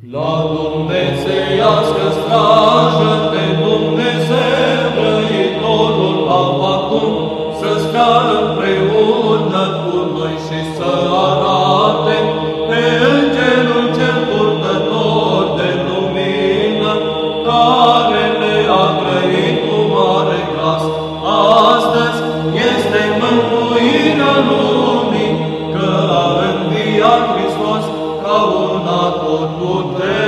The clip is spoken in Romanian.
La dumnezeiască strajă pe Dumnezeu Răitorul am acum să stea împreună cu noi și să arate pe Îngerul cel purtător de lumină. Care no